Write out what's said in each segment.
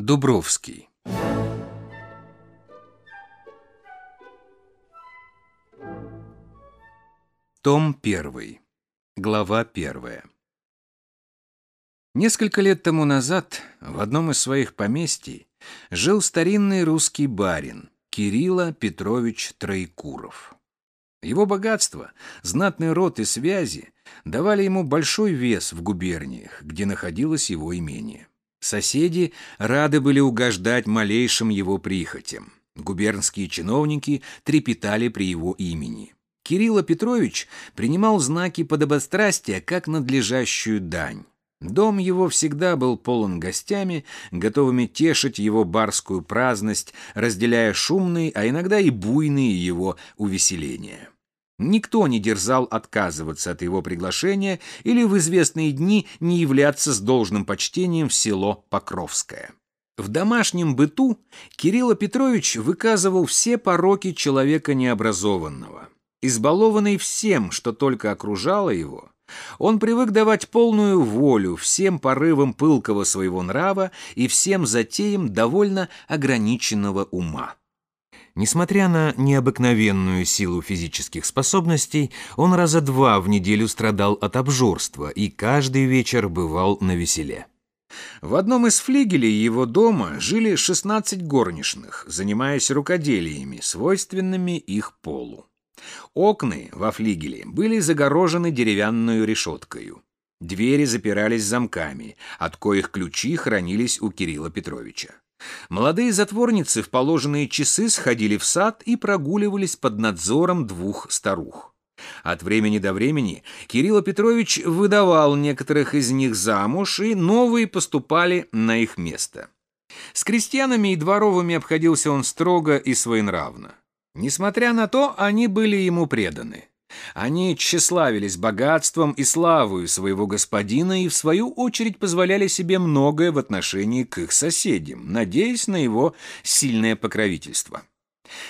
Дубровский Том 1. Глава 1. Несколько лет тому назад в одном из своих поместий жил старинный русский барин Кирилла Петрович Троекуров. Его богатство, знатный род и связи давали ему большой вес в губерниях, где находилось его имение. Соседи рады были угождать малейшим его прихотям. Губернские чиновники трепетали при его имени. Кирилл Петрович принимал знаки подобострастия как надлежащую дань. Дом его всегда был полон гостями, готовыми тешить его барскую праздность, разделяя шумные, а иногда и буйные его увеселения. Никто не дерзал отказываться от его приглашения или в известные дни не являться с должным почтением в село Покровское. В домашнем быту Кирилл Петрович выказывал все пороки человека необразованного. Избалованный всем, что только окружало его, он привык давать полную волю всем порывам пылкого своего нрава и всем затеям довольно ограниченного ума. Несмотря на необыкновенную силу физических способностей, он раза два в неделю страдал от обжорства и каждый вечер бывал на веселе. В одном из флигелей его дома жили 16 горничных, занимаясь рукоделиями, свойственными их полу. Окна во флигеле были загорожены деревянную решеткою. Двери запирались замками, от коих ключи хранились у Кирилла Петровича. Молодые затворницы в положенные часы сходили в сад и прогуливались под надзором двух старух. От времени до времени Кирилл Петрович выдавал некоторых из них замуж, и новые поступали на их место. С крестьянами и дворовыми обходился он строго и своенравно. Несмотря на то, они были ему преданы. Они тщеславились богатством и славою своего господина и, в свою очередь, позволяли себе многое в отношении к их соседям, надеясь на его сильное покровительство.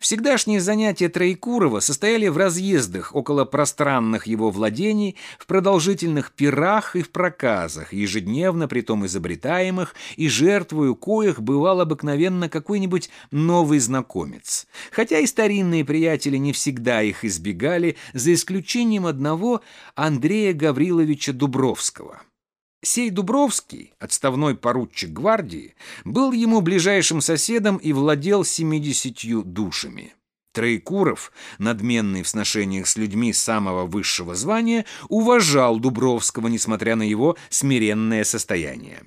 Всегдашние занятия Троекурова состояли в разъездах около пространных его владений, в продолжительных пирах и в проказах, ежедневно притом изобретаемых, и жертвою коих бывал обыкновенно какой-нибудь новый знакомец. Хотя и старинные приятели не всегда их избегали, за исключением одного Андрея Гавриловича Дубровского. Сей Дубровский, отставной поручик гвардии, был ему ближайшим соседом и владел семидесятью душами. Троекуров, надменный в сношениях с людьми самого высшего звания, уважал Дубровского, несмотря на его смиренное состояние.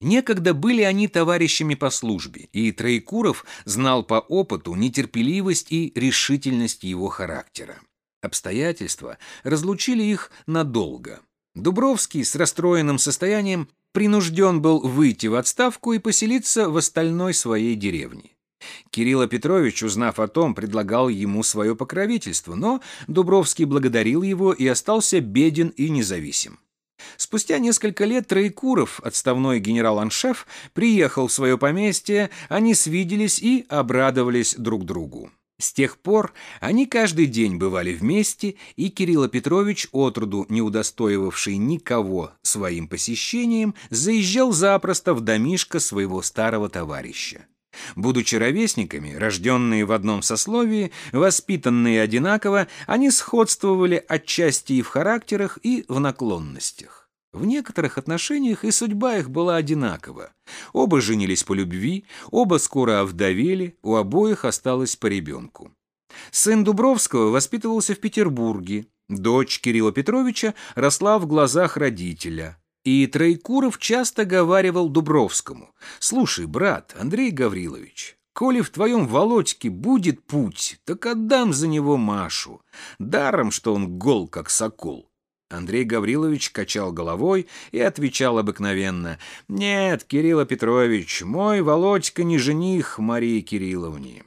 Некогда были они товарищами по службе, и Троекуров знал по опыту нетерпеливость и решительность его характера. Обстоятельства разлучили их надолго. Дубровский с расстроенным состоянием принужден был выйти в отставку и поселиться в остальной своей деревне. Кирилл Петрович, узнав о том, предлагал ему свое покровительство, но Дубровский благодарил его и остался беден и независим. Спустя несколько лет Троекуров, отставной генерал-аншеф, приехал в свое поместье, они свиделись и обрадовались друг другу. С тех пор они каждый день бывали вместе, и Кирилл Петрович, отроду не удостоивавший никого своим посещением, заезжал запросто в домишко своего старого товарища. Будучи ровесниками, рожденные в одном сословии, воспитанные одинаково, они сходствовали отчасти и в характерах, и в наклонностях. В некоторых отношениях и судьба их была одинакова. Оба женились по любви, оба скоро овдовели, у обоих осталось по ребенку. Сын Дубровского воспитывался в Петербурге, дочь Кирилла Петровича росла в глазах родителя. И Троекуров часто говаривал Дубровскому, «Слушай, брат, Андрей Гаврилович, коли в твоем Володьке будет путь, так отдам за него Машу. Даром, что он гол, как сокол. Андрей Гаврилович качал головой и отвечал обыкновенно. «Нет, Кирилл Петрович, мой Володька не жених Марии Кирилловне.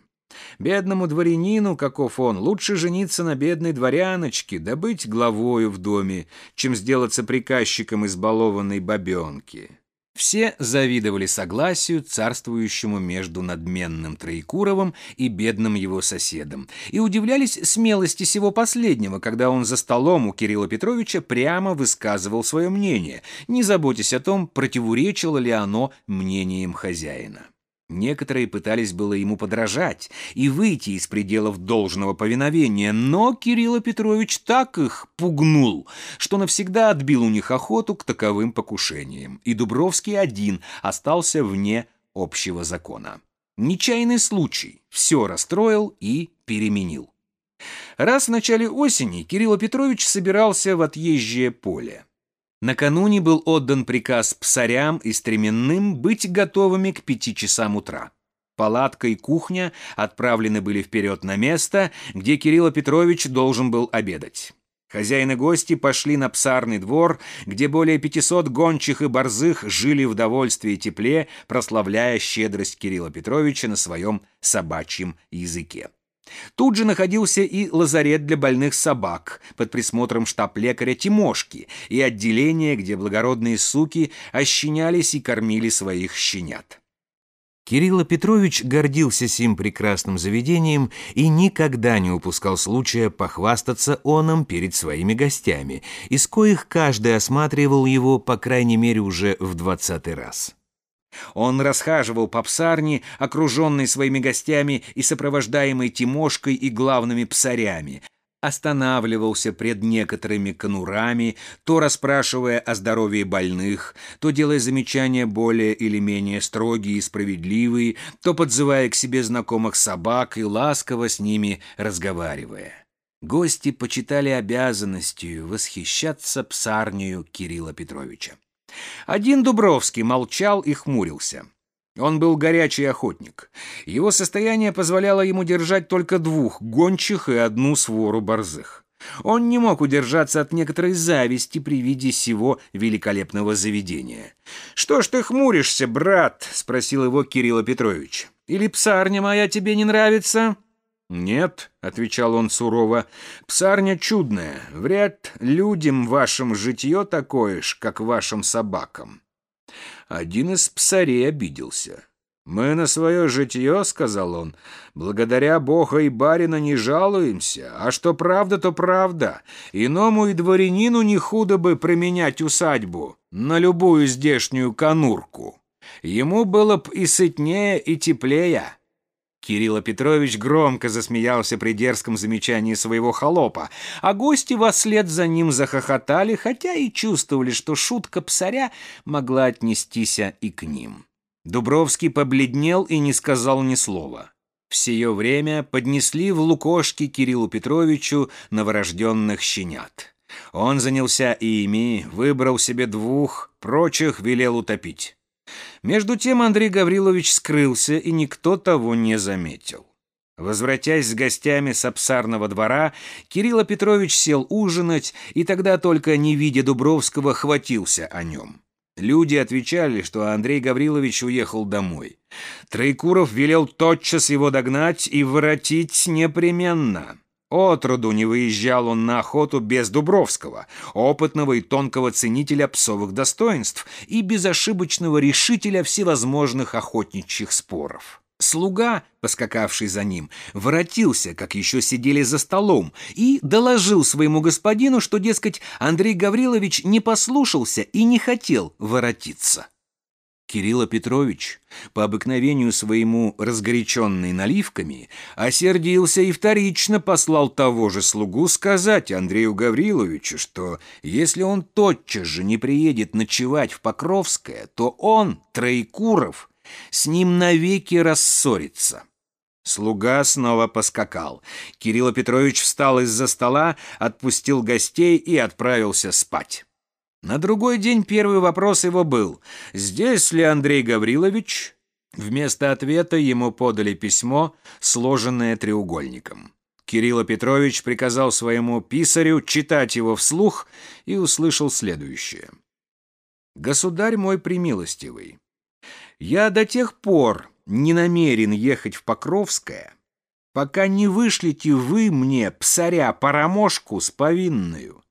Бедному дворянину, каков он, лучше жениться на бедной дворяночке, да быть главою в доме, чем сделаться приказчиком избалованной бабенки. Все завидовали согласию, царствующему между надменным Троекуровым и бедным его соседом, и удивлялись смелости сего последнего, когда он за столом у Кирилла Петровича прямо высказывал свое мнение, не заботясь о том, противоречило ли оно мнениям хозяина. Некоторые пытались было ему подражать и выйти из пределов должного повиновения, но Кирилл Петрович так их пугнул, что навсегда отбил у них охоту к таковым покушениям, и Дубровский один остался вне общего закона. Нечаянный случай все расстроил и переменил. Раз в начале осени Кирилл Петрович собирался в отъезжее поле. Накануне был отдан приказ псарям и стременным быть готовыми к пяти часам утра. Палатка и кухня отправлены были вперед на место, где Кирилл Петрович должен был обедать. Хозяин и гости пошли на псарный двор, где более 500 гончих и борзых жили в довольстве и тепле, прославляя щедрость Кирилла Петровича на своем собачьем языке. Тут же находился и лазарет для больных собак под присмотром штаб-лекаря Тимошки и отделение, где благородные суки ощенялись и кормили своих щенят. Кирилл Петрович гордился сим прекрасным заведением и никогда не упускал случая похвастаться оном перед своими гостями, из коих каждый осматривал его, по крайней мере, уже в двадцатый раз. Он расхаживал по псарне, окруженный своими гостями и сопровождаемый Тимошкой и главными псарями, останавливался пред некоторыми конурами, то расспрашивая о здоровье больных, то делая замечания более или менее строгие и справедливые, то подзывая к себе знакомых собак и ласково с ними разговаривая. Гости почитали обязанностью восхищаться псарнею Кирилла Петровича. Один Дубровский молчал и хмурился. Он был горячий охотник. Его состояние позволяло ему держать только двух гончих и одну свору борзых. Он не мог удержаться от некоторой зависти при виде сего великолепного заведения. «Что ж ты хмуришься, брат?» — спросил его Кирилл Петрович. «Или псарня моя тебе не нравится?» «Нет», — отвечал он сурово, — «псарня чудная, вряд людям вашим житье такое ж, как вашим собакам». Один из псарей обиделся. «Мы на свое житье, — сказал он, — благодаря Бога и барина не жалуемся, а что правда, то правда. Иному и дворянину не худо бы применять усадьбу на любую здешнюю конурку. Ему было б и сытнее, и теплее». Кирилл Петрович громко засмеялся при дерзком замечании своего холопа, а гости вслед за ним захохотали, хотя и чувствовали, что шутка псаря могла отнестись и к ним. Дубровский побледнел и не сказал ни слова. В сие время поднесли в лукошки Кириллу Петровичу новорожденных щенят. Он занялся ими, выбрал себе двух, прочих велел утопить. Между тем Андрей Гаврилович скрылся, и никто того не заметил. Возвратясь с гостями с обсарного двора, Кирилл Петрович сел ужинать, и тогда только, не видя Дубровского, хватился о нем. Люди отвечали, что Андрей Гаврилович уехал домой. Троекуров велел тотчас его догнать и воротить непременно. Отроду не выезжал он на охоту без Дубровского, опытного и тонкого ценителя псовых достоинств и безошибочного решителя всевозможных охотничьих споров. Слуга, поскакавший за ним, воротился, как еще сидели за столом, и доложил своему господину, что, дескать, Андрей Гаврилович не послушался и не хотел воротиться. Кирилл Петрович, по обыкновению своему разгоряченный наливками, осердился и вторично послал того же слугу сказать Андрею Гавриловичу, что если он тотчас же не приедет ночевать в Покровское, то он, Троекуров, с ним навеки рассорится. Слуга снова поскакал. Кирилл Петрович встал из-за стола, отпустил гостей и отправился спать. На другой день первый вопрос его был «Здесь ли Андрей Гаврилович?» Вместо ответа ему подали письмо, сложенное треугольником. Кирилл Петрович приказал своему писарю читать его вслух и услышал следующее. «Государь мой примилостивый, я до тех пор не намерен ехать в Покровское, пока не вышлите вы мне псаря-парамошку с повинную,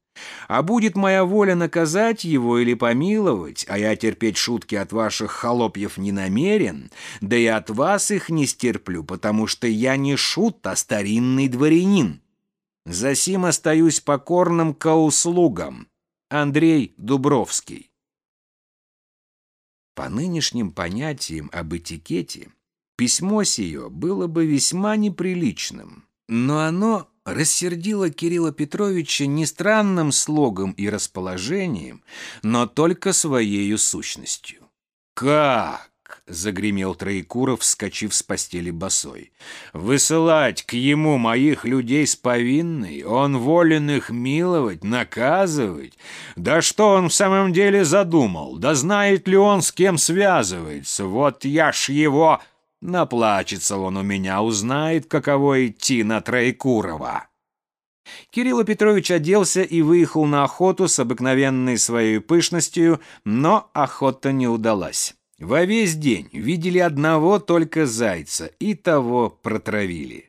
А будет моя воля наказать его или помиловать, а я терпеть шутки от ваших холопьев не намерен, да и от вас их не стерплю, потому что я не шут, а старинный дворянин. Засим остаюсь покорным ко услугам. Андрей Дубровский. По нынешним понятиям об этикете, письмо сие было бы весьма неприличным, но оно рассердило Кирилла Петровича не странным слогом и расположением, но только своей сущностью. «Как?» — загремел Троекуров, вскочив с постели босой. «Высылать к ему моих людей с повинной? Он волен их миловать, наказывать? Да что он в самом деле задумал? Да знает ли он, с кем связывается? Вот я ж его...» Наплачется он у меня, узнает, каково идти на Троекурова. Кирилл Петрович оделся и выехал на охоту с обыкновенной своей пышностью, но охота не удалась. Во весь день видели одного только зайца, и того протравили.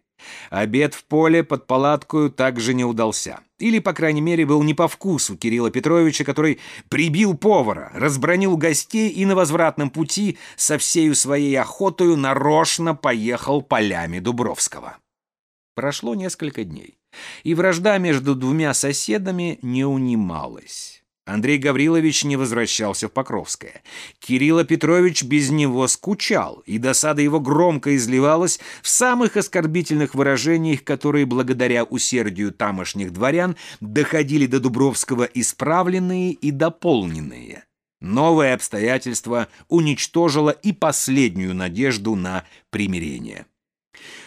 Обед в поле под палаткою также не удался. Или, по крайней мере, был не по вкусу Кирилла Петровича, который прибил повара, разбронил гостей и на возвратном пути со всею своей охотою нарочно поехал полями Дубровского. Прошло несколько дней, и вражда между двумя соседами не унималась. Андрей Гаврилович не возвращался в Покровское. Кирилл Петрович без него скучал, и досада его громко изливалась в самых оскорбительных выражениях, которые благодаря усердию тамошних дворян доходили до Дубровского исправленные и дополненные. Новое обстоятельство уничтожило и последнюю надежду на примирение.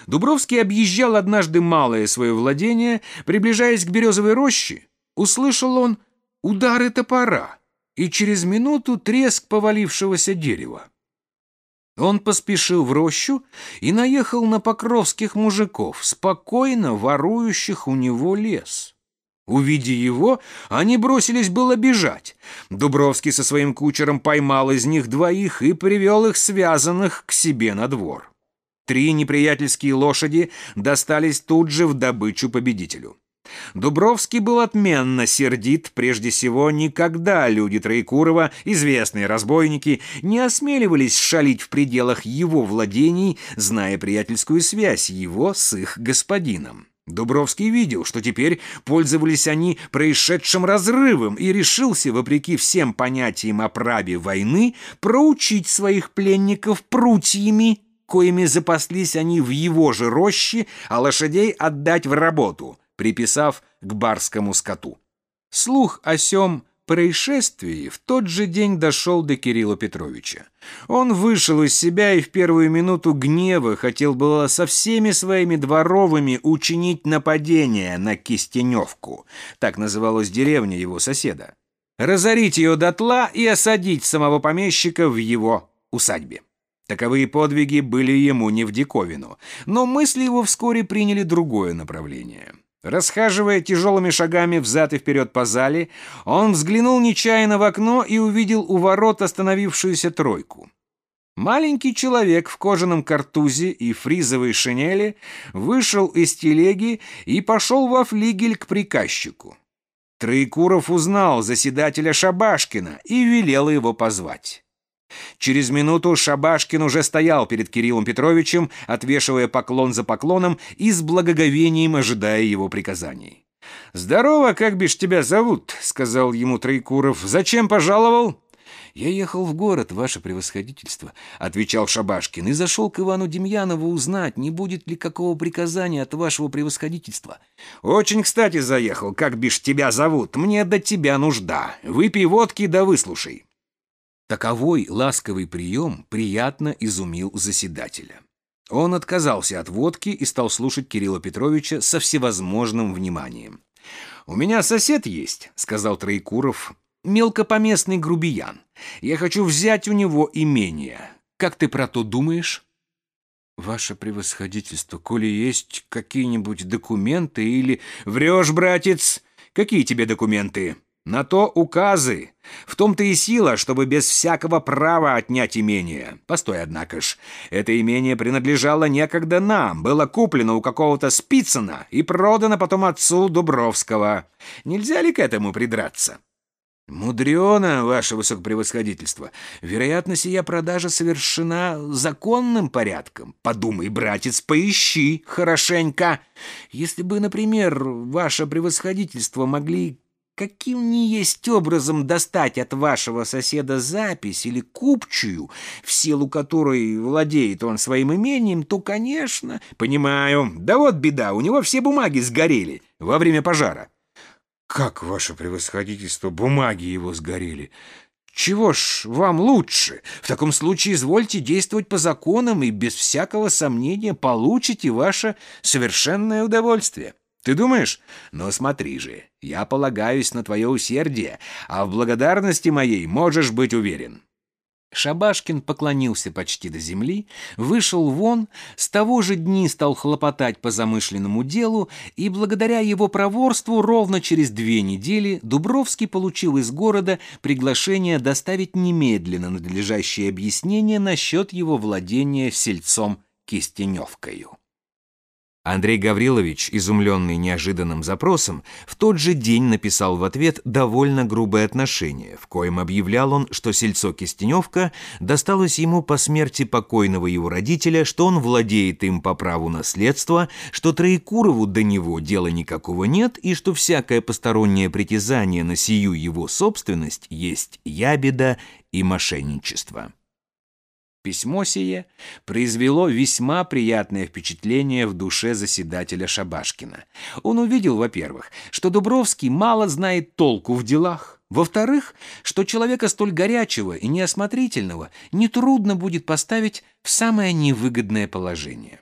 Дубровский объезжал однажды малое свое владение, приближаясь к березовой роще, услышал он – удары топора и через минуту треск повалившегося дерева. Он поспешил в рощу и наехал на покровских мужиков, спокойно ворующих у него лес. Увидя его, они бросились было бежать. Дубровский со своим кучером поймал из них двоих и привел их связанных к себе на двор. Три неприятельские лошади достались тут же в добычу победителю. Дубровский был отменно сердит, прежде всего, никогда люди Троекурова, известные разбойники, не осмеливались шалить в пределах его владений, зная приятельскую связь его с их господином. Дубровский видел, что теперь пользовались они происшедшим разрывом и решился, вопреки всем понятиям о праве войны, проучить своих пленников прутьями, коими запаслись они в его же роще, а лошадей отдать в работу – приписав к барскому скоту. Слух о сём происшествии в тот же день дошел до Кирилла Петровича. Он вышел из себя и в первую минуту гнева хотел было со всеми своими дворовыми учинить нападение на Кистеневку, так называлась деревня его соседа, разорить ее дотла и осадить самого помещика в его усадьбе. Таковые подвиги были ему не в диковину, но мысли его вскоре приняли другое направление. Расхаживая тяжелыми шагами взад и вперед по зале, он взглянул нечаянно в окно и увидел у ворот остановившуюся тройку. Маленький человек в кожаном картузе и фризовой шинели вышел из телеги и пошел во флигель к приказчику. Троекуров узнал заседателя Шабашкина и велел его позвать. Через минуту Шабашкин уже стоял перед Кириллом Петровичем, отвешивая поклон за поклоном и с благоговением ожидая его приказаний. «Здорово, как бишь тебя зовут?» — сказал ему Троекуров. «Зачем пожаловал?» «Я ехал в город, ваше превосходительство», — отвечал Шабашкин, «и зашел к Ивану Демьянову узнать, не будет ли какого приказания от вашего превосходительства». «Очень кстати заехал, как бишь тебя зовут. Мне до тебя нужда. Выпей водки да выслушай». Таковой ласковый прием приятно изумил заседателя. Он отказался от водки и стал слушать Кирилла Петровича со всевозможным вниманием. «У меня сосед есть», — сказал Троекуров, — «мелкопоместный грубиян. Я хочу взять у него имение. Как ты про то думаешь?» «Ваше превосходительство, коли есть какие-нибудь документы или...» «Врешь, братец! Какие тебе документы? На то указы. В том-то и сила, чтобы без всякого права отнять имение. Постой, однако ж. Это имение принадлежало некогда нам, было куплено у какого-то Спицына и продано потом отцу Дубровского. Нельзя ли к этому придраться? «Мудрено, ваше высокопревосходительство. Вероятно, сия продажа совершена законным порядком. Подумай, братец, поищи хорошенько. Если бы, например, ваше превосходительство могли каким ни есть образом достать от вашего соседа запись или купчую, в силу которой владеет он своим имением, то, конечно... Понимаю. Да вот беда, у него все бумаги сгорели во время пожара. Как, ваше превосходительство, бумаги его сгорели? Чего ж вам лучше? В таком случае извольте действовать по законам и без всякого сомнения получите ваше совершенное удовольствие. Ты думаешь? Но смотри же, я полагаюсь на твое усердие, а в благодарности моей можешь быть уверен». Шабашкин поклонился почти до земли, вышел вон, с того же дни стал хлопотать по замышленному делу, и благодаря его проворству ровно через две недели Дубровский получил из города приглашение доставить немедленно надлежащее объяснение насчет его владения сельцом Кистеневкою. Андрей Гаврилович, изумленный неожиданным запросом, в тот же день написал в ответ довольно грубое отношение, в коем объявлял он, что сельцо Кистеневка досталось ему по смерти покойного его родителя, что он владеет им по праву наследства, что Троекурову до него дела никакого нет и что всякое постороннее притязание на сию его собственность есть ябеда и мошенничество. Письмо сие произвело весьма приятное впечатление в душе заседателя Шабашкина. Он увидел, во-первых, что Дубровский мало знает толку в делах, во-вторых, что человека столь горячего и неосмотрительного нетрудно будет поставить в самое невыгодное положение.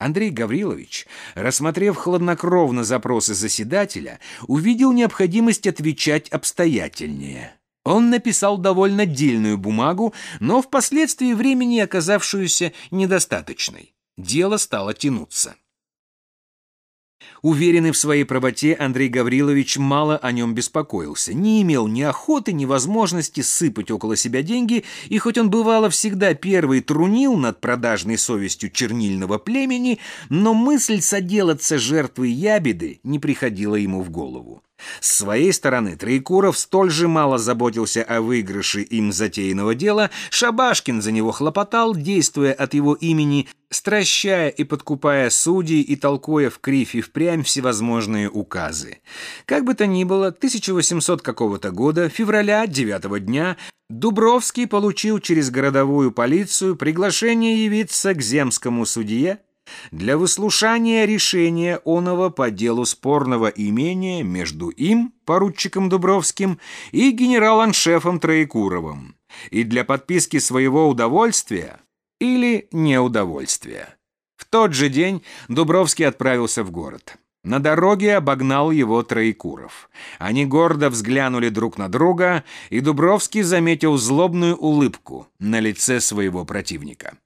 Андрей Гаврилович, рассмотрев хладнокровно запросы заседателя, увидел необходимость отвечать обстоятельнее – он написал довольно дельную бумагу, но впоследствии времени оказавшуюся недостаточной. Дело стало тянуться. Уверенный в своей правоте, Андрей Гаврилович мало о нем беспокоился, не имел ни охоты, ни возможности сыпать около себя деньги, и хоть он бывало всегда первый трунил над продажной совестью чернильного племени, но мысль соделаться жертвой ябеды не приходила ему в голову. С своей стороны Троекуров столь же мало заботился о выигрыше им затеянного дела, Шабашкин за него хлопотал, действуя от его имени, стращая и подкупая судей и толкуя в кривь и впрямь всевозможные указы. Как бы то ни было, 1800 какого-то года, февраля 9 дня, Дубровский получил через городовую полицию приглашение явиться к земскому судье для выслушания решения оного по делу спорного имения между им, поручиком Дубровским, и генерал-аншефом Троекуровым, и для подписки своего удовольствия или неудовольствия. В тот же день Дубровский отправился в город. На дороге обогнал его Троекуров. Они гордо взглянули друг на друга, и Дубровский заметил злобную улыбку на лице своего противника.